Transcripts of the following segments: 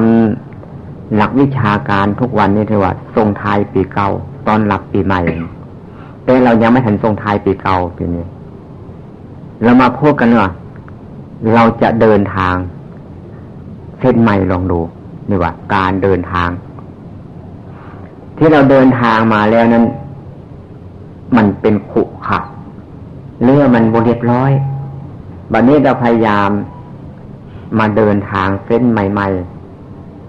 ามหลักวิชาการทุกวันนี้ถือว่าทรงทายปีเก่า ตอนหลับปีใหม่ แต่เรายังไม่ทันทรงทายปีเก่าปีนี้ เรามาพูดกันว่าเราจะเดินทาง เส้นใหม่ลองดูนี่ว่า การเดินทาง ที่เราเดินทางมาแล้วนั้น มันเป็นขุขะเรื่อมันบริเรียบร้อยบัดนี้เราพยายามมาเดินทางเส้นใหม่ ๆ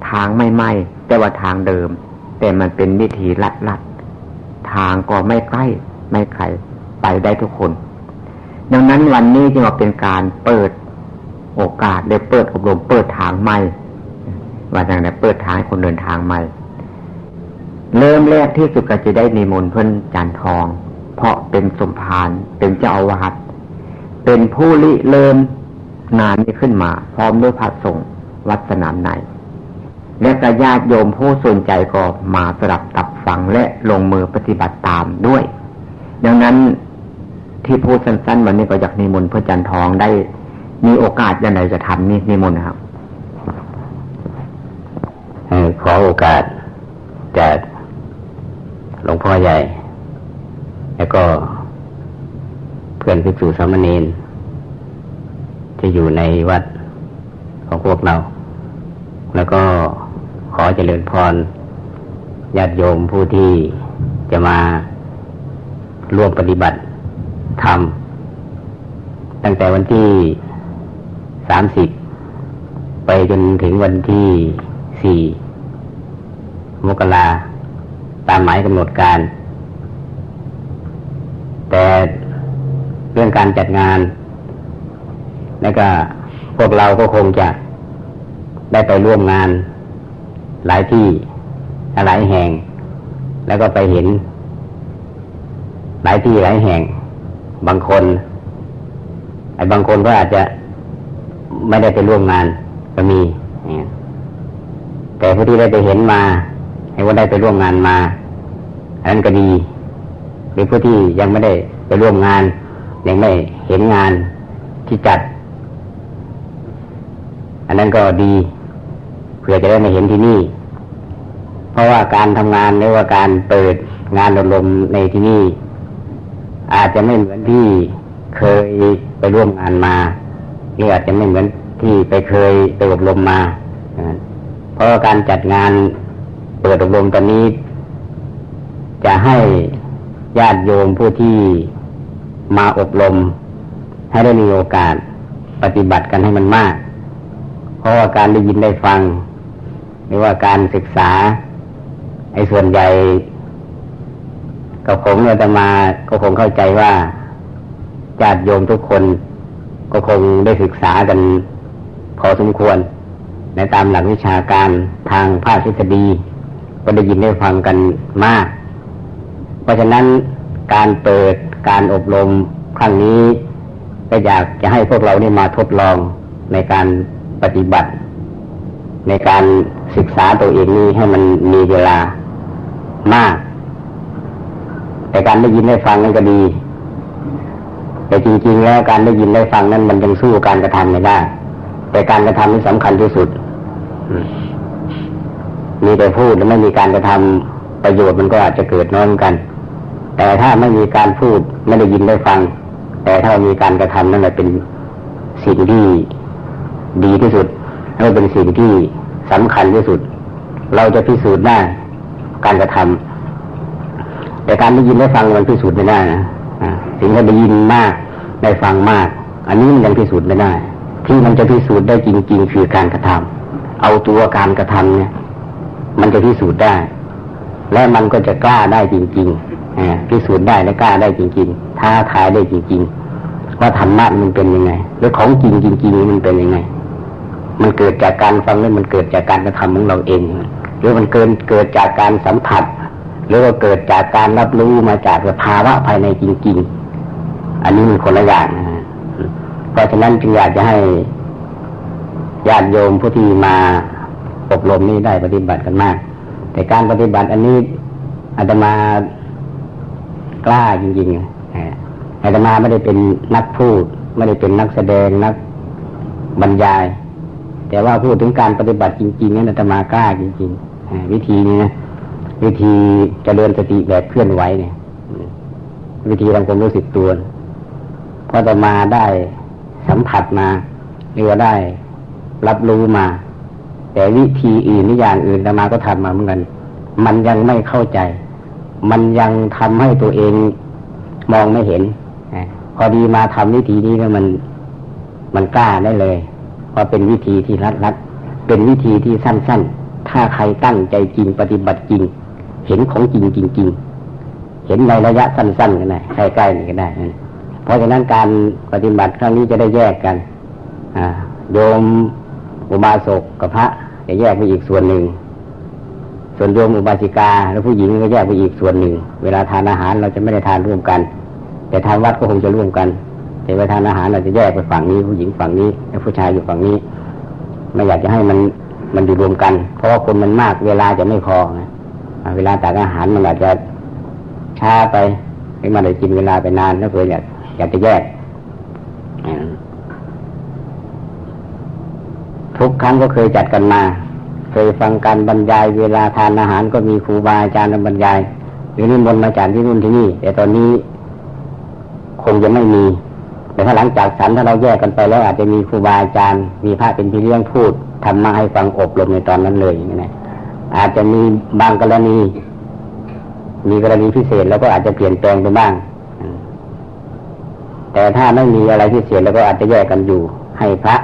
ทางไม่ไหม่แต่ว่าทางเดิม แต่มันเป็นวิธีลัดๆทางก็ไม่ใกล้ไม่ไกลไปได้ทุกคน ดังนั้นวันนี้จึงเป็นการเปิดโอกาสได้เปิดอบรมเปิดทางใหม่ว่าอย่างไรเปิดทางให้คนเดินทางใหม่ เริ่มแรกที่สุดก็จะได้นิมนต์เพื่อนจันทอง เพราะเป็นสมภารเป็นเจ้าอาวาสเป็นผู้ริเริ่มงานนี้ขึ้นมา พร้อมด้วยพระสงฆ์วัดสนามใน และกระญาติโยมผู้สนใจก็มาสลับตับฟังและลงมือปฏิบัติตามด้วย ดังนั้นที่พูดสั้นๆวันนี้ก็อยากนิมนต์พระจันทองได้มีโอกาสยังไงจะทำนี่นิมนต์นะครับขอโอกาสจากหลวงพ่อใหญ่ แล้วก็เพื่อนพิสูสามเณรที่อยู่ในวัดของพวกเรา แล้วก็ อเจริญพรญาติโยมผู้ที่จะมาร่วมปฏิบัติธรรมตั้งแต่วันที่สามสิบไปจนถึงวันที่สี่มกราตามหมายกำหนดการ แต่เรื่องการจัดงาน แล้วก็พวกเราก็คงจะได้ไปร่วมงาน หลายที่หลายแห่ง แล้วก็ไปเห็น หลายที่หลายแห่ง บางคนไอ้บางคนก็อาจจะไม่ได้ไปร่วมงานก็มีแต่ผู้ที่ได้ไปเห็นมา ให้ว่าได้ไปร่วมงานมาอันนั้นก็ดีหรือผู้ที่ยังไม่ได้ไปร่วมงาน ยังไม่เห็นงานที่จัด อันนั้นก็ดีเพื่อจะได้มาเห็นที่นี่ เพราะว่าการทำงานหรือว่าการเปิดงานอบรมในที่นี่ อาจจะไม่เหมือนที่เคยไปร่วมงานมาหรืออาจจะไม่เหมือนที่ไปเคยไปอบรมมา เพราะการจัดงานเปิดอบรมตอนนี้ จะให้ญาติโยมผู้ที่มาอบรม ให้ได้มีโอกาสปฏิบัติกันให้มันมาก เพราะว่าการได้ยินได้ฟัง หรือว่าการศึกษา ไอ้ส่วนใหญ่กับผมเนี่ยจะมาก็คงเข้าใจว่าญาติโยมทุกคนก็คงได้ศึกษากันพอสมควร ในตามหลักวิชาการทางภาคทฤษฎีก็ได้ยินได้ฟังกันมาก เพราะฉะนั้นการเปิดการอบรมครั้งนี้ก็อยากจะให้พวกเรานี่มาทดลองในการปฏิบัติ ในการศึกษาตัวเองนี้ให้มันมีเวลา มาก แต่การได้ยินได้ฟังนั่นก็ดี แต่จริง ๆ แล้วการได้ยินได้ฟังนั้นมันยังสู้การกระทำไม่ได้ แต่การกระทำนี่สำคัญที่สุด มีแต่พูดแล้วไม่มีการกระทำประโยชน์มันก็อาจจะเกิดน้อยกัน แต่ถ้าไม่มีการพูดไม่ได้ยินได้ฟัง แต่ถ้ามีการกระทำนั่นแหละเป็นสิ่งที่ดีที่สุดแล้วเป็นสิ่งที่สำคัญที่สุด เราจะพิสูจน์ได้ การกระทำแต่การได้ยินได้ฟังมันพิสูจน์ไม่ได้นะสิ่งที่ได้ยินมากได้ฟังมาก อันนี้มันยังพิสูจน์ไม่ได้ ที่มันจะพิสูจน์ได้จริง ๆ คือการกระทำเอาตัวการกระทำเนี่ย มันจะพิสูจน์ได้ และมันก็จะกล้าได้จริงๆพิสูจน์ได้และกล้าได้จริง ๆ ท้าทายได้จริง ๆ ว่าธรรมะมันเป็นยังไงหรือของจริงจริงๆมันเป็นยังไงมันเกิดจากการฟังหรือมันเกิดจากการกระทำของเราเอง หรือมันเกินเกิดจากการสัมผัส หรือว่าเกิดจากการรับรู้มาจากสภาวะภายในจริง ๆ อันนี้มันคนละอย่างเพราะฉะนั้นจึงอยากจะให้ญาติโยมผู้ที่มาอบรมนี้ได้ปฏิบัติกันมาก แต่การปฏิบัติอันนี้อาตมากล้าจริงๆอาตมาไม่ได้เป็นนักพูด ไม่ได้เป็นนักแสดงนักบรรยายแแต่ว่าพูดถึงการปฏิบัติจริงๆนั้นอาตมากล้าจริง ๆ วิธีนี้นะวิธีจเจริญสติแบบเคลื่อนไหวเนี่ยวิธีทำความรู้สึกตัวพอจะมาได้สัมผัสมาหรือว่าได้รับรู้มา แต่วิธีอื่นนิยางอื่นอาตมาก็ทำมาเหมือนกัน มันยังไม่เข้าใจ มันยังทำให้ตัวเองมองไม่เห็นพอดีมาทำวิธีนี้แล้วมันมันกล้าได้เลยเพราะเป็นวิธีที่รัดรัดเป็นวิธีที่สั้น ๆ ถ้าใครตั้งใจจริงปฏิบัติจริง เห็นของจริงจริง ๆ เห็นในระยะสั้นๆก็ได้ใกล้ๆนี่ก็ได้ เพราะฉะนั้นการปฏิบัติครั้งนี้จะได้แยกกันโยมอุบาสกกับพระจะแยกไปอีกส่วนหนึ่ง ส่วนโยมอุบาสิกาแล้วผู้หญิงก็แยกไปอีกส่วนหนึ่ง เวลาทานอาหารเราจะไม่ได้ทานร่วมกัน แต่ทานวัดก็คงจะร่วมกัน แต่เวลาทานอาหารเราจะแยกไปฝั่งนี้ ผู้หญิงฝั่งนี้แล้วผู้ชายอยู่ฝั่งนี้ไม่อยากจะให้มัน มันอยู่รวมกัน เพราะว่าคนมันมากเวลาจะไม่พอนะเวลาตักอาหารมันอาจจะช้าไปไม่มาได้กินเวลาไปนานแล้วเพื่ออยากอยากจะแยกทุกครั้งก็เคยจัดกันมา เคยฟังการบรรยายเวลาทานอาหารก็มีครูบาอาจารย์บรรยาย หรือนิมนต์มาจากที่นู่นที่นี่ แต่ตอนนี้คงจะไม่มี แต่ถ้าหลังจากฉันถ้าเราแยกกันไปแล้ว อาจจะมีครูบาอาจารย์ มีพระเป็นพี่เลี้ยงพูดทำมาให้ฟังอบรมในตอนนั้นเลยอย่างนี้นะอาจจะมีบางกรณี มีกรณีพิเศษแล้วก็อาจจะเปลี่ยนแปลงไปบ้าง แต่ถ้าไม่มีอะไรพิเศษแล้วก็อาจจะแยกกันอยู่ ให้พระ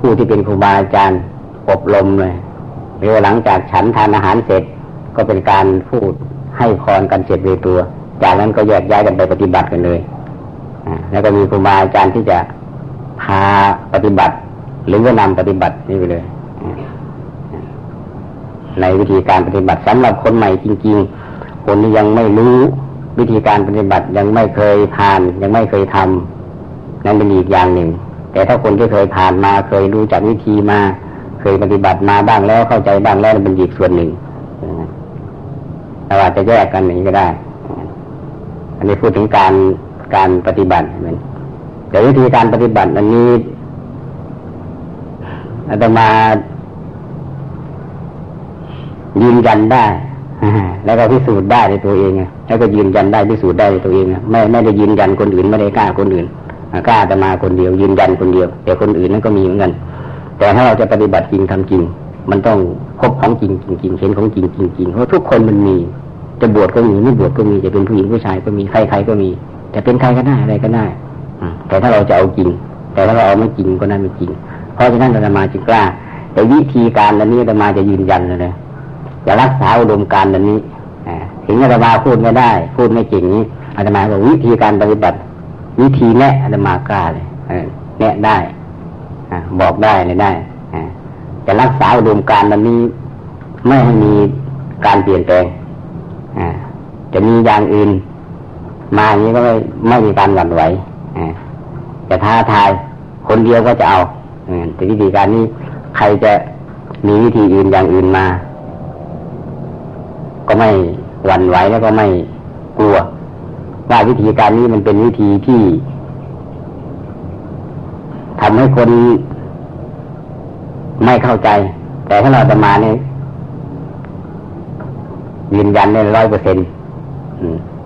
ผู้ที่เป็นครูบาอาจารย์อบรมเลยหรือหลังจากฉันทานอาหารเสร็จก็เป็นการพูดให้พรกันเสร็จเลยตัว จากนั้นก็แยกย้ายกันไปปฏิบัติกันเลย แล้วก็มีครูบาอาจารย์ที่จะพาปฏิบัติ หรือว่านำปฏิบัตินี่ไปเลย ในวิธีการปฏิบัติสำหรับคนใหม่จริง ๆ คนที่ยังไม่รู้วิธีการปฏิบัติยังไม่เคยผ่าน ยังไม่เคยทำนั่นเป็นอีกอย่างหนึ่ง แต่ถ้าคนที่เคยผ่านมาเคยรู้จักวิธีมา เคยปฏิบัติมาบ้างแล้วเข้าใจบ้างแล้วเป็นอีกส่วนหนึ่งแต่ว่าจะแยกกันอย่างนี้ก็ได้ อันนี้พูดถึงการ การปฏิบัติเหมือนแต่วิธีการปฏิบัติอันนี้อาตมายืนยันได้แล้วก็พิสูจน์ได้ในตัวเองแล้วก็ยืนยันได้พิสูจน์ได้ในตัวเองไม่ไม่ได้ยืนยันคนอื่นไม่ได้กล้าคนอื่นกล้าแต่มาคนเดียว ยืนยันคนเดียว แต่คนอื่นนั้นก็มีเหมือนกัน แต่ถ้าเราจะปฏิบัติจริงทำจริง มันต้องพบของจริงจริงเห็นของจริงจริงเพราะทุกคนมันมี จะบวชก็มีไม่บวชก็มีจะเป็นผู้หญิงผู้ชายก็มีใครใครก็มี จะเป็นใครก็ได้อะไรก็ได้แต่ถ้าเราจะเอาจริง แต่ถ้าเราเอาไม่จริงก็นั่นไม่จริง เพราะฉะนั้นอาตมาจึงกล้า แต่วิธีการอันนี้อาตมาจะยืนยันเลยนะจะรักษาอุดมการณ์อันนี้ถึงอาตมาพูดไม่ได้ พูดไม่จริงนี้อาตมาบอกวิธีการปฏิบัติ วิธีแนะอาตมากล้าเลยแนะได้บอกได้เลยได้จะรักษาอุดมการณ์อันนี้ไม่ให้มีการเปลี่ยนแปลงจะมีอย่างอื่น มาอย่างนี้ก็ไม่ไม่มีการหวั่นไหวจะท้าทายคนเดียวก็จะเอาแต่วิธีการนี้ใครจะมีวิธีอื่นอย่างอื่นมา ก็ไม่หวั่นไหวแล้วก็ไม่กลัว ว่าวิธีการนี้มันเป็นวิธีที่ทำให้คนไม่เข้าใจ แต่ถ้าเราจะมาเนี่ยยืนยันได้ร้อยเปอร์เซ็นต์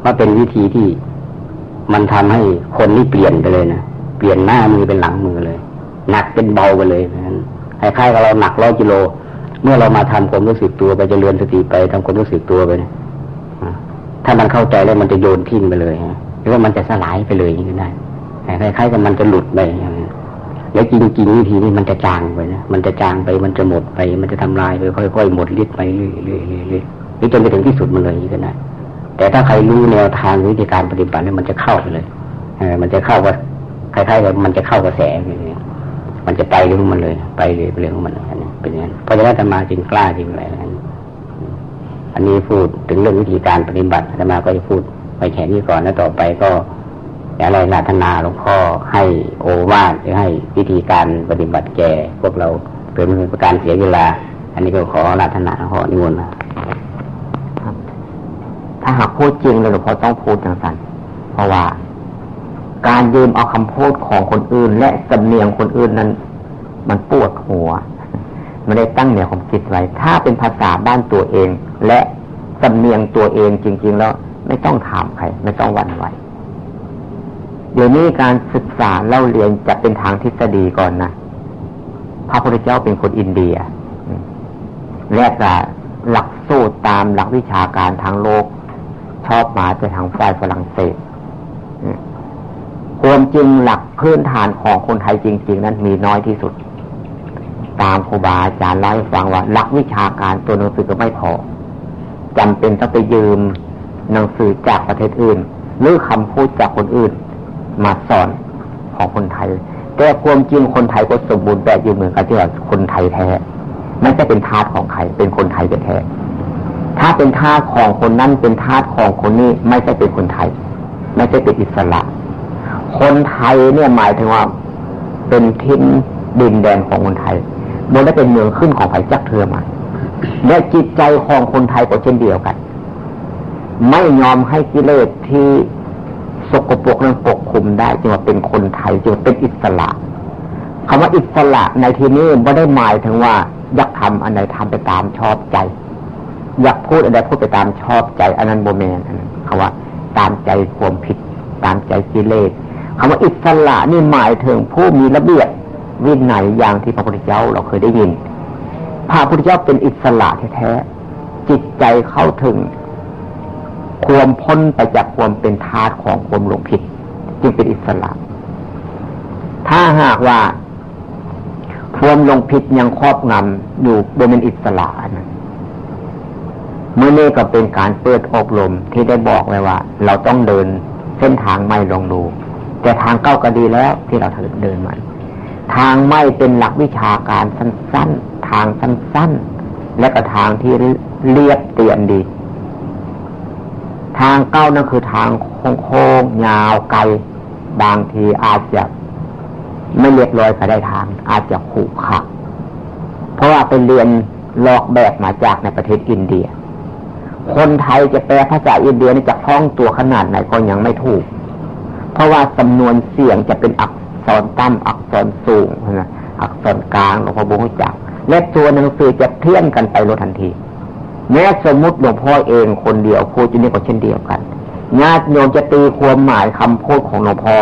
ว่าเป็นวิธีที่มันทำให้คนนี่เปลี่ยนไปเลยนะเปลี่ยนหน้ามือเป็นหลังมือเลย หนักเป็นเบาไปเลยนะคล้ายๆกับเราหนักร้อยกิโล เมื่อเรามาทำความรู้สึกตัวไปจะเรียนสติไปทำความรู้สึกตัวไปนะถ้ามันเข้าใจแล้วมันจะโยนทิ้งไปเลยหรือว่ามันจะสลายไปเลยอย่างนี้ได้คล้ายๆกับมันจะหลุดไปแล้วจริงๆวิธีนี้มันจะจางไปนะมันจะจางไปมันจะหมดไป มันจะทำลายไปค่อยๆหมดฤทธิ์ไปเรื่อยๆหรือจนไปถึงที่สุดมันเลยอย่างนี้ก็ได้ แต่ถ้าใครรู้แนวทางวิธีการปฏิบัติเนี่ยมันจะเข้าไปเลยเออมันจะเข้าว่าคล้ายๆกับมันจะเข้ากระแสเลยมันจะไปเรื่องมันเลย ไปเลยเรื่องของมันเป็นอย่างนั้นเพราะฉะนั้นธรรมาจึงกล้าจริงอะไรอันนี้พูดถึงเรื่องวิธีการปฏิบัติธรรมาก็จะพูดไปแค่นี้ก่อนแล้วต่อไปก็อะไรราธนาหลวงพ่อให้โอวาทหรือให้วิธีการปฏิบัติแก่พวกเราเพื่อไม่เป็นการเสียเวลา อันนี้ก็ขอราธนาหลงพ่อนิมนต์นะ ถ้าหากพูดจริงเลยหลวงพ่อต้องพูดอย่างนั้นเพราะว่า การยืมเอาคำพูดของคนอื่น และสำเนียงคนอื่นนั้น มันปวดหัวไม่ได้ตั้งแนวความคิดไว้ ถ้าเป็นภาษาบ้านตัวเอง และสำเนียงตัวเองจริง ๆ แล้วไม่ต้องถามใคร ไม่ต้องวันไหวเดี๋ยวนี้การศึกษาเล่าเรียนจะเป็นทางทฤษฎีก่อนนะพระพุทธเจ้าเป็นคนอินเดีย และก็หลักสูตรตามหลักวิชาการทางโลก ชอบมาไปทางฝ่ายฝรั่งเศสความจริงหลักพื้นฐานของคนไทยจริง ๆ นั้นมีน้อยที่สุด ตามครูบาอาจารย์เล่าให้ฟังว่าหลักวิชาการตัวหนังสือก็ไม่พอจำเป็นต้องไปยืมหนังสือจากประเทศอื่น หรือคำพูดจากคนอื่น มาสอนของคนไทย แต่ความจริงคนไทยก็สมบูรณ์แบบอยู่เหมือนกันที่ว่าคนไทยแท้ ไม่ใช่เป็นทาสของใครเป็นคนไทยแท้ ถ้าเป็นทาสของคนนั้นเป็นทาสของคนนี้ไม่ใช่เป็นคนไทย ไม่ใช่เป็นอิสระ คนไทยเนี่ยหมายถึงว่า เป็นทิ้นดินแดนของคนไทยบนได้เป็นเมืองขึ้นของไผ่จักเทือมาและจิตใจของคนไทยก็เช่นเดียวกัน ไม่ยอมให้กิเลสที่สกปรกนั้นปกคุมได้จึงว่าเป็นคนไทยจึงว่าเป็นอิสระคำว่าอิสระในที่นี้ไม่ได้หมายถึงว่าอยากทำอันไหนทำไปตามชอบใจ อยากพูดอันใดพูดไปตามชอบใจอันนั้นโบเมนอันนั้นคำว่าตามใจความผิด ตามใจกิเลสคำว่าอิสระนี่หมายถึงผู้มีระเบียบวินัยอย่างที่พระพุทธเจ้าเราเคยได้ยิน พระพุทธเจ้าเป็นอิสระแท้ๆจิตใจเข้าถึง ความพ้นไปจากความเป็นทาสของความหลงผิด จึงเป็นอิสระ ถ้าหากว่าความลงผิดยังครอบงำอยู่บนเป็นอิสระนะ เมื่อนี้ก็เป็นการเปิดอบรมที่ได้บอกไว้ว่า เราต้องเดินเส้นทางไม่ลองดู แต่ทางเก้าก็ดีแล้วที่เราเดินมาทางไม่เป็นหลักวิชาการสั้นๆ ทางสั้นๆ และก็ทางที่เรียบเตียนดี ทางเก้านั่นคือทางโค้งยาวไกล บางทีอาจจะไม่เรียบร้อยก็ได้ทาง อาจจะขูกขักเพราะว่าไปเรียนลอกแบบมาจากในประเทศอินเดีย คนไทยจะแปลภาษาอินเดียนี่จะคล่องตัวขนาดไหนก็ยังไม่ถูก เพราะว่าจำนวนเสียงจะเป็นอักษรต่ำอักษรสูงนะอักษรกลางหลวงพ่อบุญจักและตัวหนังสือจะเทียนกันไปโลทันที แม้สมมติหลวงพ่อเองคนเดียวพูดอยู่นี่ก็เช่นเดียวกันญาติโยมจะตีความหมายคำพูดของหลวงพ่อ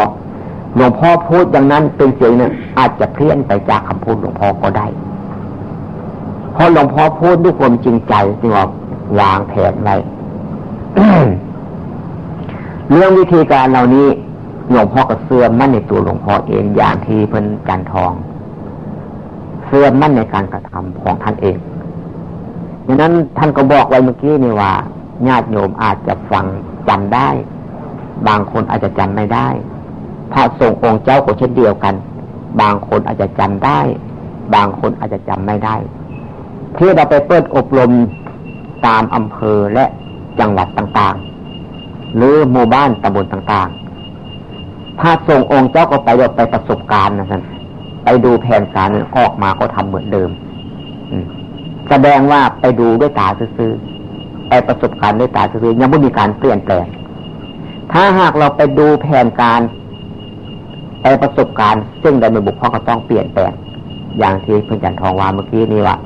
หลวงพ่อพูดอย่างนั้นเป็นเสียงนี่ยอาจจะเพี้ยนไปจากคำพูดหลวงพ่อก็ได้เพราะหลวงพ่อพูดด้วยความจริงใจที่ว่า วางแผนไว้เรื่องวิธีการเหล่านี้หลวงพ่อก็เสื่อมมั่นในตัวหลวงพ่อเองอย่างที่เพิ่นจันทองเสื่อมมั่นในการกระทำของท่านเองดังนั้นท่านก็บอกไว้เมื่อกี้นี่ว่าญาติโยมอาจจะฟังจำได้ บางคนอาจจะจำไม่ได้พระสงฆ์องค์เจ้าก็เช่นเดียวกัน บางคนอาจจะจำได้ บางคนอาจจะจำไม่ได้ ที่เราไปเปิดอบรม ตามอำเภอและจังหวัดต่างๆ หรือหมู่บ้านตำบลต่างๆ พระสงองค์เจ้าก็ไปไปประสบการณ์นะท่านไปดูแผนการออกมาก็ทำเหมือนเดิมแสดงว่าไปดูด้วยตาซื่อไปประสบการณ์ด้วยตาซื่อยังไม่มีการเปลี่ยนแปลง ถ้าหากเราไปดูแผนการไอประสบการณ์ ซึ่งใดไม่บุกพ่อก็ต้องเปลี่ยนแปลงอย่างที่เพื่อนจันทองวาเมื่อกี้นี้ว่า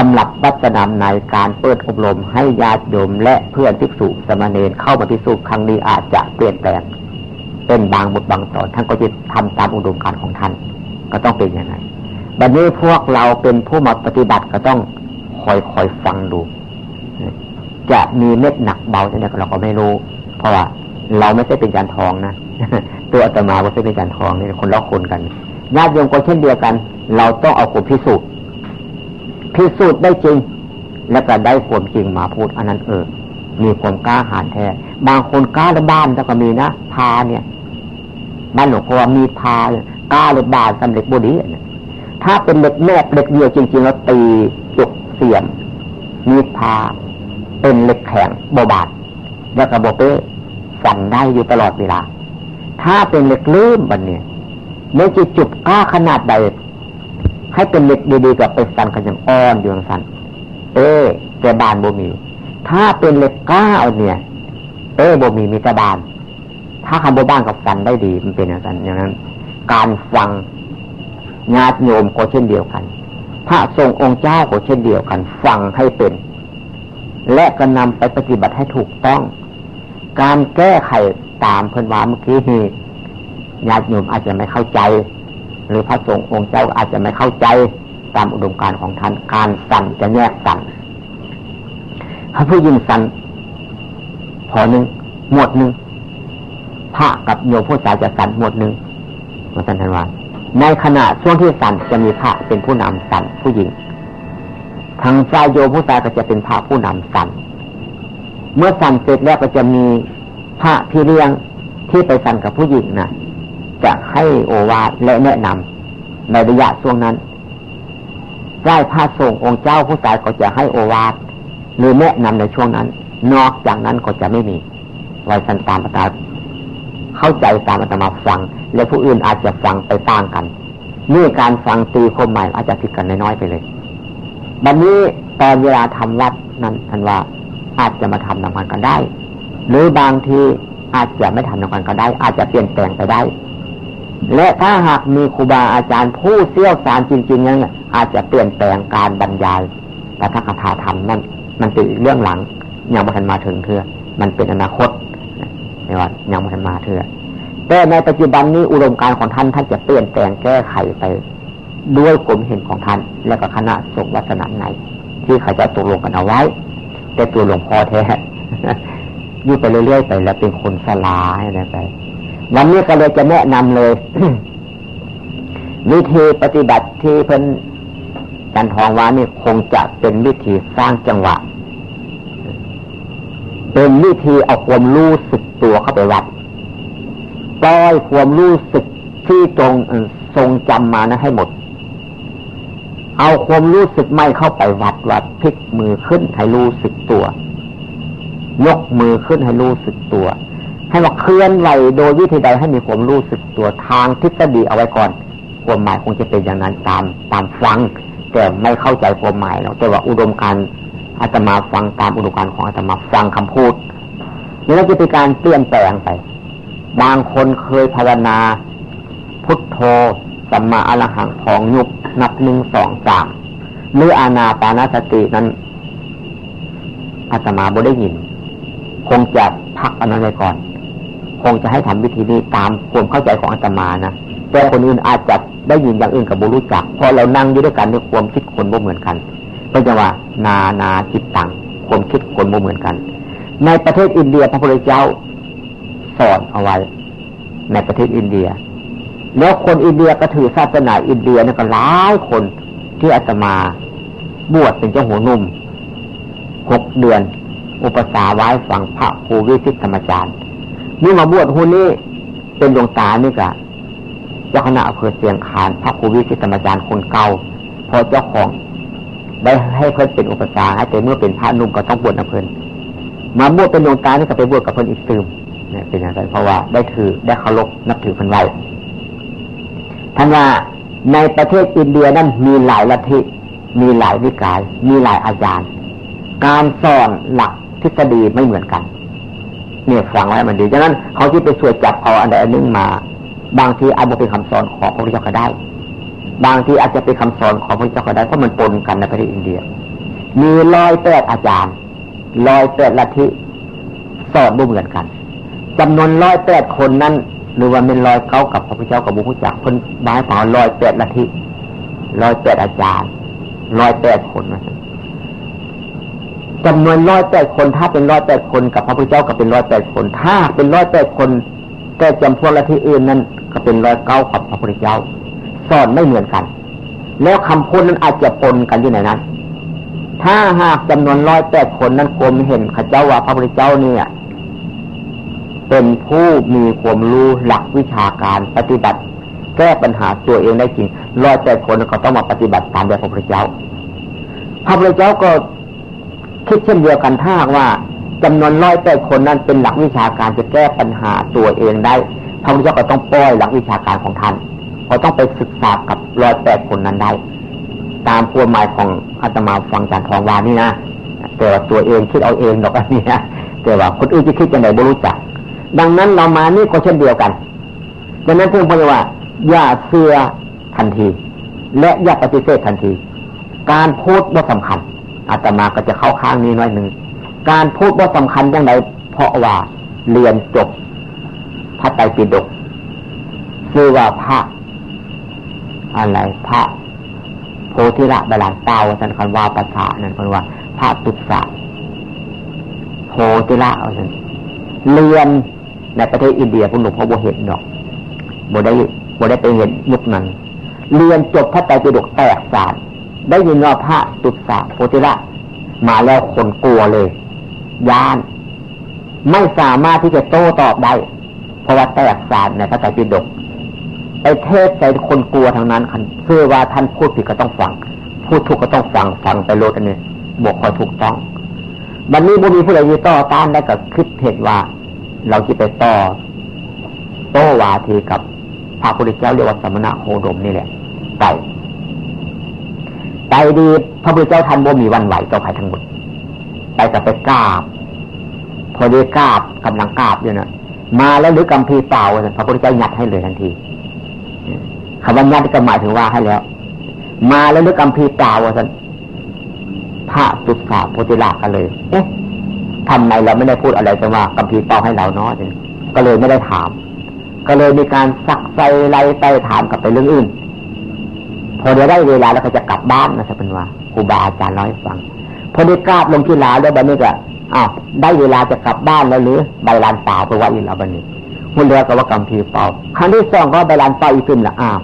สำหรับวัฒนธรรมในการเปิดอบรมให้ญาติโยมและเพื่อนภิกษุสมณเณรเข้ามาพิสูจน์ครั้งนี้อาจจะเปลี่ยนแปลงเป็นบางบทบางตอนท่านก็จะทำตามอุดมการของท่าน ก็ต้องเป็นอย่างไรบัดนี้พวกเราเป็นผู้มาปฏิบัติก็ต้องคอยคอยฟังดู จะมีเม็ดหนักเบาเนี่ยเราก็ไม่รู้ เพราะว่าเราไม่ใช่เป็นจานทองนะตัวอาตมาว่าเป็นการทองนี่คนละคนกันญาติโยมก็เช่นเดียวกัน เราต้องเอาความพิสูจน์ พิสูจน์ได้จริง แล้วก็ได้ความจริงมาพูดอันนั้นเออ มีความกล้าหาญแท้ บางคนกล้าในบ้านก็มีนะพาเนี่ยบ้านหลวงพ่อมีพากล้าเลยบานสำเร็จบุรีถ้าเป็นเด็กแม่เด็กเดียวจริงๆแล้วตีจุกเสียมมีพาเป็นเหล็กแข็งโบบาดแล้วก็บเป้สั่นได้อยู่ตลอดเวลา ถ้าเป็นเหล็กลื่นบันเนี่ยไม่จะจุบกล้าขนาดใด ให้เป็นเหล็กดีๆกับไปสั่นกันอย่างอ่อนอยู่างสั่นเอ๊แต่บานบ่มี ถ้าเป็นเหล็กก้าเอาเนี่ย เอ๊บ่มีมีแต่บาน ถ้าคำบ่บ้านกับสั่นได้ดีมันเป็นอย่างนั้นอย่างนั้น การฟังญาติโยมก็เช่นเดียวกัน พระทรงองค์เจ้าก็เช่นเดียวกัน ฟังให้เป็น และก็นำไปปฏิบัติให้ถูกต้อง การแก้ไขตามเพิ่อนว่าเมื่อกี้นี้ญาติโยมอาจจะไม่เข้าใจ หรือพระสงฆ์องค์เจ้าอาจจะไม่เข้าใจตามอุดมการของท่านการสั่นจะแยกสั่นถ้าผู้ยิงสั่นพอหนึ่งหมดหนึ่งพระกับโยมผู้ชายจะสั่นหมดหนึ่งมาสันทันวานในขณะช่วงที่สั่นจะมีพระเป็นผู้นำสั่นผู้หญิงทางชายโยมผู้ชายก็จะเป็นพระผู้นำสั่นเมื่อสั่นเสร็จแล้วก็จะมีพระพี่เลี้ยงที่ไปสั่นกับผู้หญิงนะ จะให้โอวาทและแนะนำในระยะช่วงนั้นได้พระสงฆ์องค์เจ้าผู้ชายก็จะให้โอวาทหรือแนะนำในช่วงนั้น นอกจากนั้นก็จะไม่มีไว้สันตามประตาเข้าใจตามอาตมาฟัง และผู้อื่นอาจจะฟังไปต่างกันนี่การฟังตีคมใหม่อาจจะผิดกันน้อยๆไปเลยบัดนนี้ตอนเวลาทำวัดนั้นท่านว่าอาจจะมาทำนำกันกันได้ หรือบางทีอาจจะไม่ทำนำกันก็ได้ อาจจะเปลี่ยนแปลงไปได้ และถ้าหากมีครูบาอาจารย์ผู้เชี่ยวชาญจริง ๆ นั้นอาจจะเปลี่ยนแปลงการบรรยายแต่ถ้าคาถาธรรมนั่นมันเป็นเรื่องหลังยังไม่ทันมาถึงเถื่อมันเป็นอนาคตไม่ว่ายังไม่ทันมาเถื่อแต่ในปัจจุบันนี้อุดมการของท่านท่านจะเปลี่ยนแปลงแก้ไขไป ด้วยผมเห็นของท่าน และก็คณะสงฆ์วัฒนไหน ที่เขาจะตกลงกันเอาไว้ แต่ตัวหลวงพ่อแท้ยู่ไปเรื่อยๆไปแล้วเป็นคนสลายอะไรไป วันนี้ก็เลยจะแนะนำเลย วิธีปฏิบัติที่เพิ่นจันทองวานี่คงจะเป็นวิธีสร้างจังหวะ เป็นวิธีเอาความรู้สึกตัวเข้าไปวัดปล่อยความรู้สึกที่ตรงทรงจำมานะให้หมด เอาความรู้สึกไม่เข้าไปวัดวัดพลิกมือขึ้นให้รู้สึกตัว ยกมือขึ้นให้รู้สึกตัว ให้ว่าเคลื่อนไหวโดยวิธีใดให้มีความรู้สึกตัวทางทฤษฎีเอาไว้ก่อน ความหมายคงจะเป็นอย่างนั้นตามตามฟัง แต่ไม่เข้าใจความหมายแล้วแต่ว่าอุดมการอาตมาฟังตามอุดมการของอาตมาฟังคำพูดนี่จะเป็นการเปลี่ยนแปลงไป บางคนเคยภาวนา พุทโธสัมมาอรหังของยุบนับหนึ่งสองสามหรืออานาปานาสตินั้นอาตมาบ่ได้ยิน คงจะพักอันนั้นไว้ก่อน คงจะให้ทำวิธีนี้ตามความเข้าใจของอาตมานะแต่คนอื่นอาจจะได้ยินอย่างอื่นกับบุรุษจักเพราะเรานั่งอยู่ด้วยกันด้วยความคิดคนบ่เหมือนกันก็จะว่านานาจิตตังความคิดคนบ่เหมือนกัน ในประเทศอินเดียพระพุทธเจ้าสอนเอาไว้ ในประเทศอินเดีย แล้วคนอินเดียก็ถือศาสนาอินเดียนี่ก็หลายคนที่อาตมาบวชเป็นเจ้าหัวนุ่มหกเดือน อุปสาไว้ฝังพระครูวิสิตธรรมจารย์ นี่มาบวชหุ่นนี้เป็นดวงตานี่กะเจ้าคณะอำเภอเสียงคานพระครูวิสิตธรรมจารย์คนเก่าพอเจ้าของได้ให้เพิ่นเป็นอุปสาให้แต่เมื่อเป็นพระนุ่มก็ต้องบวชนะเพิ่นมาบวชเป็นดวงตานี่ก็ไปบวชกับเพิ่นอีกซึมเนี่ยเป็นอย่างไรเพราะว่าได้ถือได้เคารพนับถือพันไว้ท่านว่าในประเทศอินเดียนั้นมีหลายลัทธิมีหลายวิกาย มีหลายอาจารย์ การสอนหลักทฤษฎีไม่เหมือนกัน เนี่ยฟังไว้มันดีดังนั้นเขาที่ไปสวดจับเอาอันใดอันหนึ่งมา บางทีอาจจะเป็นคำสอนของพระพุทธเจ้าก็ได้ บางทีอาจจะเป็นคำสอนของพระพุทธเจ้าก็ได้เพราะมันปนกันในประเทศอินเดีย มีรอยแปดอาจารย์รอยแปดลัทธิสอนไม่เหมือนกันจำนวนร้อยแปดคนนั้น หรือว่าเป็นร้อยเก้ากับพระพุทธเจ้ากับบุคคลจักคนหมายถึงร้อยแปดนาทีร้อยแปดอาจารย์ร้อยแปดคนนะ จำนวนร้อยแปดคนถ้าเป็นร้อยแปดคนกับพระพุทธเจ้าก็เป็นร้อยแปดคน ถ้าเป็นร้อยแปดคนแต่จำพวกละที่อื่นนั้นก็เป็นร้อยเก้ากับพระพุทธเจ้าสอนไม่เหมือนกัน แล้วคำพูดนั้นอาจจะปนกันอยู่ในนั้น ถ้าหากจำนวนร้อยแปดคนนั้นกลมเห็นข้าเจ้าว่าพระพุทธเจ้าเนี่ยเป็นผู้มีความรู้หลักวิชาการปฏิบัติ แก้ปัญหาตัวเองได้จริงร้อยใจคนก็ต้องมาปฏิบัติตามแบบพระพุทธเจ้าพระพุทธเจ้าก็ คิดเช่นเดียวกันถ้าว่าจำนวนร้อยใจคนนั้นเป็นหลักวิชาการจะแก้ปัญหาตัวเองได้พระพุทธเจ้าก็ต้องปล่อยหลักวิชาการของท่านเขาต้องไปศึกษากับร้อยแปดคนนั้นได้ ตามความหมายของอาตมาฟังจากทองวานี่นะแต่ว่าตัวเองคิดเอาเองดอกอันนี้นะแต่ว่าคนอื่นจะคิดยังไงไม่รู้จัก ดังนั้นเรามานี่ก็เช่นเดียวกันดังนั้นเพื่อนพูดว่าอย่าเสื่อทันที และอย่าปฏิเสธทันที การพูดว่าสำคัญ อาตมาก็จะเข้าข้างนี้น้อยหนึ่ง การพูดว่าสำคัญยังไงเพราะว่าเรียนจบพระไตรปิฎกชื่อว่าพระอะไรพระโพธิละบาลานเตาสันคันว่าภาษานั่นคือว่า พระตุสะโพธิละเอาสันเรียนในประเทศอินเดียคุณหลวงพ่อโบเห็นดอกโบได้โบได้ไปเห็นยุคนั้นเรียนจบพระไตรปิฎกแตกสาร ได้ยินว่าพระตุสะโพธิละมาแล้วคนกลัวเลยยาน ไม่สามารถที่จะโต้ตอบได้ เพราะว่าแตกสารในพระไตรปิฎกไปเทศใจคนกลัวทางนั้นคันเพื่อว่าท่านพูดผิดก็ต้องฟัง พูดถูกก็ต้องฟังฟังไปโลดอันนี้บวกคอยถูกต้องบันนี้บุรีผู้ใดยีต่อต้านได้ก็คิดเห็นว่า เราจะไปต่อโต้วาทีกับพระพุทธเจ้าเรียกว่าสมณะโคดมนี่แหละไป ไปดี พระพุทธเจ้าทันบ่มีวันไหวต่อใครทั้งหมดไปกับไปกราบ พอดีกราบกำลังกราบอยู่นะมาแล้วหรือกำพีเปล่าพระพุทธเจ้าหยัดให้เลยทันทีคำว่ายัดก็หมายถึงว่าให้แล้ว มาแล้วหรือกำพีเปล่าสันพระตุสาโพธิลากันเลย เอ๊ะทำไมเราไม่ได้พูดอะไรแต่ว่ากำพีเปล่าให้เราเนาะก็เลยไม่ได้ถาม ก็เลยมีการซักไซไล่ไปถามกับไปเรื่องอื่น พอเดี๋ยวได้เวลาแล้วก็จะกลับบ้านนะสัเป็นว่าครูบาอาจารย์ร้อยฟังพอได้กราบลงที่ลาแล้วบันนี้ก็อ้าวได้เวลาจะกลับบ้านแล้วหรือใบลานเปล่าไปว่าอีกแล้วบันนี้หุ่นเรือกับว่ากำพีเป่าครั้งที่สองก็ใบลานเปล่าอีกขึ้นละอ้าว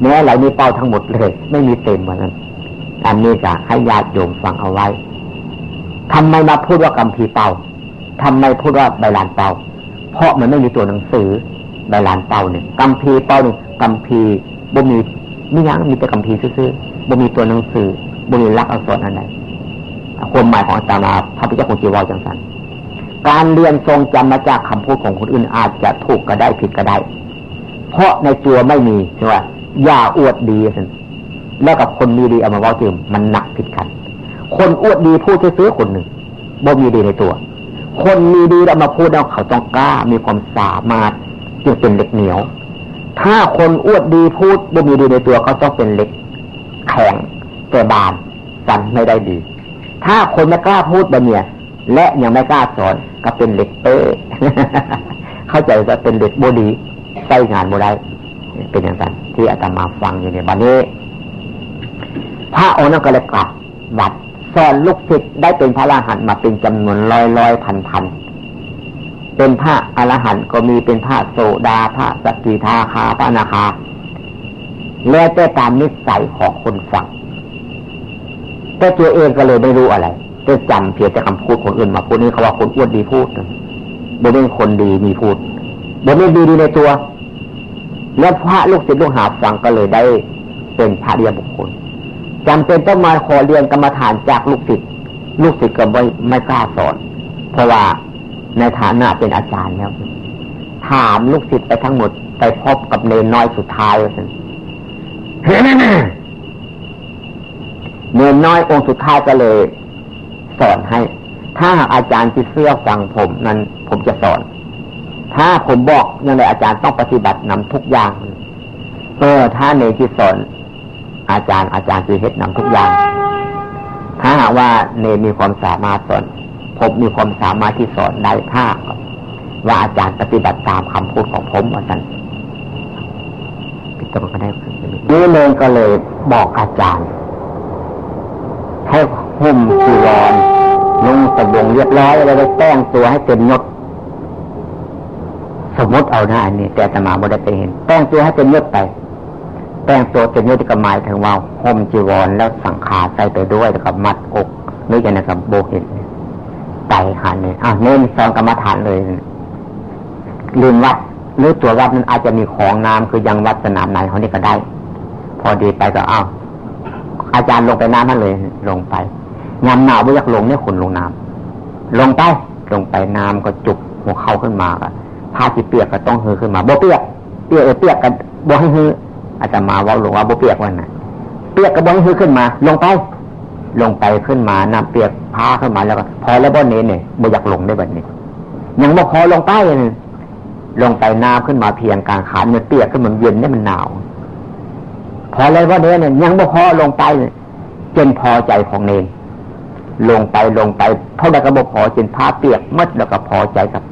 แม้เหล่านี้เป่าทั้งหมดเลย ไม่มีเต็มวันนั้นอันนี้จะให้ญาติโยมฟังเอาไว้ทำไมมาพูดว่ากำพีเป่าทำไมพูดว่าใบลานเปล่าเพราะมันไม่มีตัวหนังสือใบลานเปล่าเนี่ยกำพีเปล่าเนี่ยกำพีบ่มี ไม่ยังมีแต่คำพีซื่อๆบ่มีตัวหนังสือบ่มีลักษณ์อักษรอันใดความหมายของอาจารย์มาพระพุทธเจ้าของจีวรจังสันการเรียนทรงจำมาจากคำพูดของคนอื่นอาจจะถูกก็ได้ผิดก็ได้ เพราะในตัวไม่มีใช่ไหมอย่าอวดดีสิแล้วกับคนมีดีเอามาว่าจืมมันหนักผิดกัน คนอวดดีพูดซื้อคนหนึ่งบ่มีดีในตัว คนมีดีเอามาพูดแล้วเขาต้องกล้ามีความสามารถจึงเป็นเล็กเหนียว ถ้าคนอวดดีพูดบ่มีดีในตัวเขาต้องเป็นเล็ก แข็งแต่บานสันไม่ได้ดี ถ้าคนไม่กล้าพูดบะเนี่ย และยังไม่กล้าสอนก็เป็นเล็กเป๊ะเข้าใจว่าเป็นเล็กบดีใช้งานบ่ได้เป็นอย่างนั้นที่อาตมาฟังอยู่ในบัดนี้พระองค์นั้นก็เลยกลับวัดสอนลูกศิษย์ได้เป็นพระอรหันต์มาเป็นจำนวนร้อยร้อยพันพัน เป็นพระอรหันต์ก็มีเป็นพระโสดาพระสกิทาคาพระนาคา แล้วแต่ตามนิสัยของคนฟังแต่ตัวเองก็เลยไม่รู้อะไรจะจำเพียงแต่คำพูดคนอื่นมาพูดนี่เขาว่าคนอ้วนดีพูดบ่เป็นคนดีมีพูดบ่เป็นดีดีในตัว แล้วพระลูกศิษย์ลูกหาฟังก็เลยได้เป็นพระเดียบุคคลจำเป็นต้องมาขอเรียนกรรมฐานจากลูกศิษย์ลูกศิษย์ก็ไม่ไม่กล้าสอน เพราะว่า ในฐานะเป็นอาจารย์แล้วถามลูกศิษย์ไปทั้งหมด ไปพบกับเนนน้อยสุดท้ายว่าเนนน้อยองค์สุดท้ายก็เลย สอนให้ ถ้าอาจารย์ที่เสื้อฟังผมนั้น ผมจะสอน ถ้าผมบอกยังไงอาจารย์ต้องปฏิบัตินำทุกอย่าง เออ ถ้าในที่สอน อาจารย์อาจารย์จะเฮ็ดนำทุกอย่าง ถ้าหากว่าเนมีความสามารถสอน ผมมีความสามารถที่สอนได้ถ้าว่าอาจารย์ปฏิบัติตามคำพูดของผมว่าสันพิจารณาได้นี่เลยก็เลยบอกอาจารย์ ให้หุ่มจีวรนุ่งสบงเรียบร้อยแล้วไปแต่งตัวให้เต็มยศสมมติเอาหน้าอันนี้ แต่สมาบได้ไปเห็น แต่งตัวให้เต็มยศไป แต่งตัวเต็มยศก็หมายถึงว่าห่มจีวรแล้วสังขาใส่ไปด้วยแล้วก็มัดอกนึกอย่างนั้นกับโบเห็น ใจขันเนี่ยอ้าวเน้นซองกรรมฐานเลยลืมวัดหรือตัววัดนั้นอาจจะมีของน้ำคือยังวัดสนามไหนเขานี่ก็ได้ พอดีไปก็อ้าวอาจารย์ลงไปน้ำนั่นเลย ลงไปยำหนาวไม่อยากลงเนี่ยขนลงน้ำลงไปลงไปน้ำก็จุกหัวเข้าขึ้นมาก็ผ้าที่เปียกก็ต้องฮือขึ้นมาโบเปียกเปียกเออเปียกกันโบให้ฮืออาจจะมาว่าหลวงว่าโบเปียกวันน่ะ เปียกก็บโบให้ฮือขึ้นมา ลงไป ลงไปขึ้นมานำเปียกพาขึ้นมาแล้วก็พอแล้วบ่เน้นเนี่ยบ่อยากลงได้แบบนี้ยังบ่พอลงไปลงไปน้ำขึ้นมาเพียงกลางขาเนี่ยเปียกขึ้นมันเย็นเนี่ยมันหนาว พอแล้วบ่เน้นเนี่ยยังบ่พอลงไปจนพอใจของเนนลงไปลงไปเท่าใดก็บอกพอจนผ้าเปียกมัดแล้วก็พอใจกับ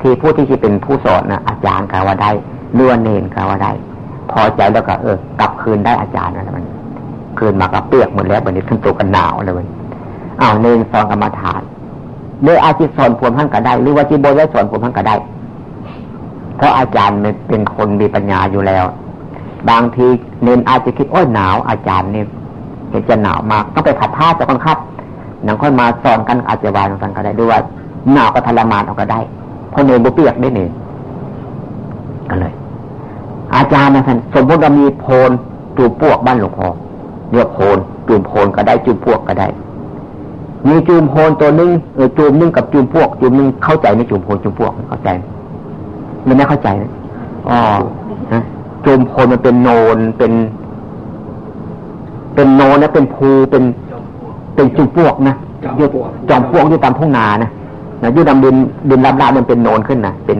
ที่ผู้ที่จะเป็นผู้สอนนะอาจารย์กาว่าได้เลื่อนเนนกาว่าได้ พอใจแล้วก็เออกลับคืนได้อาจารย์นะมัน คืนมาก็เปียกหมดแล้ววันนี้ทั้งตัวกันหนาวเลยอ้าวเนนสอนกรรมฐานโดยอาจิตสอนผมท่านก็ได้ หรือว่าจิโบได้สอนผมท่านก็ได้ เพราะอาจารย์เป็นคนมีปัญญาอยู่แล้ว บางทีเน้นอาจจะคิดโอ้ยหนาว อาจารย์เนี่ยเห็นจะหนาวมากต้องไปขัดผ้าจะต้องคับหนังค่อยมาสอนกันอาจจะวานกันก็ได้ด้วยว่าหนาวก็ทรมานเอาก็ได้เพราะเนนบุเปียกได้เนนกันเลย อาจารย์นะท่านสมมติเรามีโพนจูบพวกบ้านหลวงพ่อ เรียกโพนจูบโพนก็ได้จูบพวกก็ได้ มีจูมโพนตัวนึงเออจูมนึงกับจูมพวกจูมนึงเข้าใจไหมจูมโพนจูมพวกเข้าใจมันไม่เข้าใจนะอ๋อฮะจูมโพนมันเป็นโนนเป็น เป็นโนนนะเป็นภูเป็น เป็นจูมพวกนะยจอมพวกอยู่ตามทุ่งนานะนะยู่ดำดินดินรับรามันเป็นโนนขึ้นนะเป็น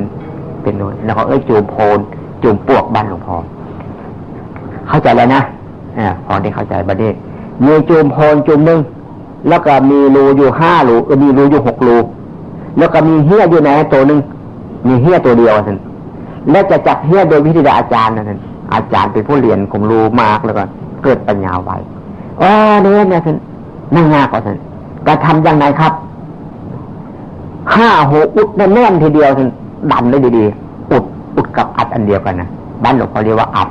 เป็นโนนแล้วก็เอ้ยจูมโพนจูมพวกบ้านหลวงพ่อเข้าใจแล้วนะ อ่าพอได้เข้าใจบัดนี้มีจูมโพนจูมนึงแล้วก็มีรูอยู่ห้ารูมีรูอยู่หกรูแล้วก็มีเฮี้ยอยู่ในตัวหนึ่งมีเฮี้ยตัวเดียวท่านและจะจับเฮี้ยโดยวิธีใดอาจารย์นั่นอาจารย์เป็นผู้เรียนผมรู้มากแล้วก็เกิดปัญญาไว้อ๋อเนี่ยเนี่ยท่านนั่งยากกว่าท่านจะทำยังไงครับห้าหกอุดแน่นทีเดียวท่านดันได้ดีๆอุดอุดกับอัดอันเดียวกันนะบ้านหลวงพ่อเรียกว่าอัด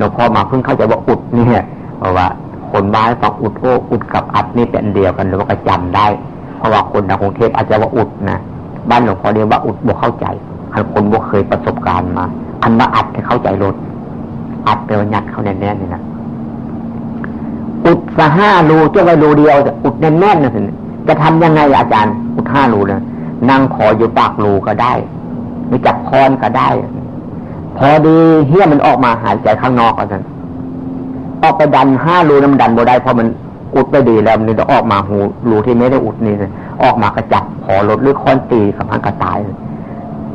หลวงพ่อมาเพิ่งเข้าใจว่าอุดนี่เพราะว่าคนบ้านฟังอุดโออุดกับอัดนี่เป็นเดียวกันหรือว่าก็จำได้ เพราะว่าคนในกรุงเทพอาจจะว่าอุดนะบ้านหลวงพ่อเรียกว่าอุดบวกเข้าใจคนบวกเคยประสบการณ์มา อันว่าอัดให้เข้าใจรถอัดเปลวยัดเข้าแน่นๆนี่นะอุดสะห้ารูเจ้าไว้รูเดียวแต่อุดแน่นๆนะสิจะทำยังไงอาจารย์ อุดห้ารูเลยนั่งขออยู่ปากรูก็ได้ไม่จับคอนก็ได้ พอดีเฮี้ยมันออกมาหายใจข้างนอกก็นั้นออกไปดันห้ารูน้ำดันบ่ได้เพราะมันอุดไปดีแล้วมันจะออกมาหูรูที่ไม่ได้อุดนี่ออกมากระจับขอลดหรือค้อนตีกับพันกระตาย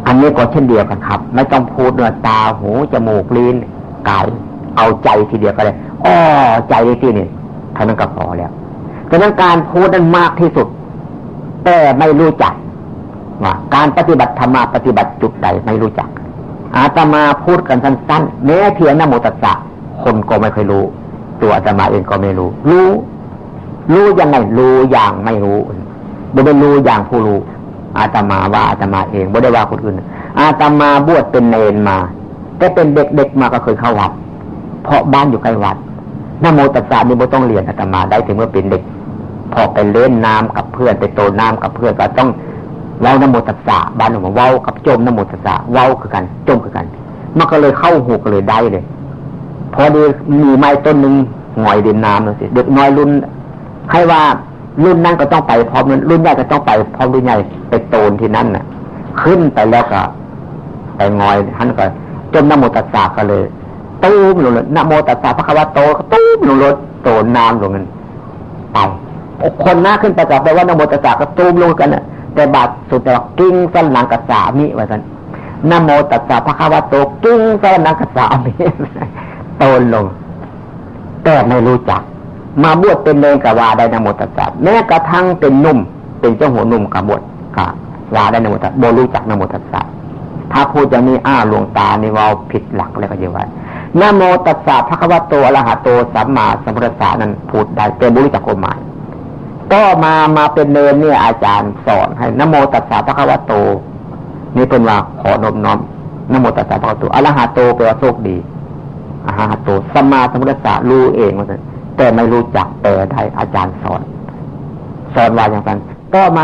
อันนี้ก็เช่นเดียวกันครับ ไม่ต้องพูดเนื้อตาหูจมูกลิ้นกายเอาใจทีเดียวก็เลยอ้อใจที่นี่ท่านั้นก็พอแล้วดังนั้นการพูดนั้นมากที่สุด แต่ไม่รู้จักว่าการปฏิบัติธรรมปฏิบัติจุดใดไม่รู้จัก อาตมาพูดกันสั้นๆแม้เพียงนโมตัสสะคนก็ไม่เคยรู้ ตัวอาตมาเองก็ไม่รู้ รู้ รู้ยังไงรู้อย่างไม่รู้ไม่ได้รู้อย่างผู้รู้ อาตมาว่าอาตมาเองไม่ได้ว่าคนอื่น อาตมาบวชเป็นเนนมาแต่เป็นเด็กๆมาก็เคยเข้าวัด เพราะบ้านอยู่ใกล้วัดนโมตัสสะนี่ไม่ต้องเรียนอาตมาได้ถึงเมื่อเป็นเด็ก พอไปเล่นน้ำกับเพื่อนไปโตน้ำกับเพื่อนก็ต้อง เล่านโมตัสสะบ้านหนูเว้ากับจมนโมตัสสะเว้าคือกัน จมคือกัน มันก็เลยเข้าหูก็เลยได้เลย พอดีมีไม้ต้นหนึ่งหงอยดินน้ำเลยสิเด็กน้อยรุ่น ให้ว่ารุ่นนั้นก็ต้องไปพร้อมรุ่นใหญ่ก็ต้องไปพร้อมรุ่นใหญ่ไปโตนที่นั่นน่ะ ขึ้นไปแล้วก็ไปงอยท่านก็จนนโมตัสสะก็เลยตู้มลงเลยนโมตัสสะพระคัมภีโตตู้มลงรถโตนน้ำลงเงินไปคนหน้าขึ้นไปกับไปว่านโมตัสสะก็ตู้มลงกันน่ะ แต่บาดสุดแต่ว่ากิ้งสั้นหลังกัสสามิว่าสันนโมตัสสะพระคัมภีโตกิ้งสั้นหลังกัสสามิโตนลง แต่ไม่รู้จัก มาบวชเป็นเลงกับวาได้นโมตัสสะแม้กระทั่งเป็นนุ่ม เป็นเจ้าหัวนุ่มกับบวชกับวาได้นโมตัสสะโบรู้จักนโมตัสสะถ้าพูดอย่างนี้อ้าหลวงตาในว่าผิดหลักเลยก็จะว่านโมตัสสะพระคัมภีโตอรหัตโตสัมมาสัมพุทธะนั้นพูดได้แต่บรู้จักความหมาย ก็มามาเป็นเนินเนี่ยอาจารย์สอนให้นโมตัสสะพระคัมภีโต นี่เป็นว่าขอนมน้อมนโมตัสสะพระคัมภีโตอรหัโตแปลว่าโชคดีอรหะโตสมาสมุทสะรู้เองว่าแต่ไม่รู้จักแต่ได้อาจารย์สอน สอนว่าอย่างนั้นก็มา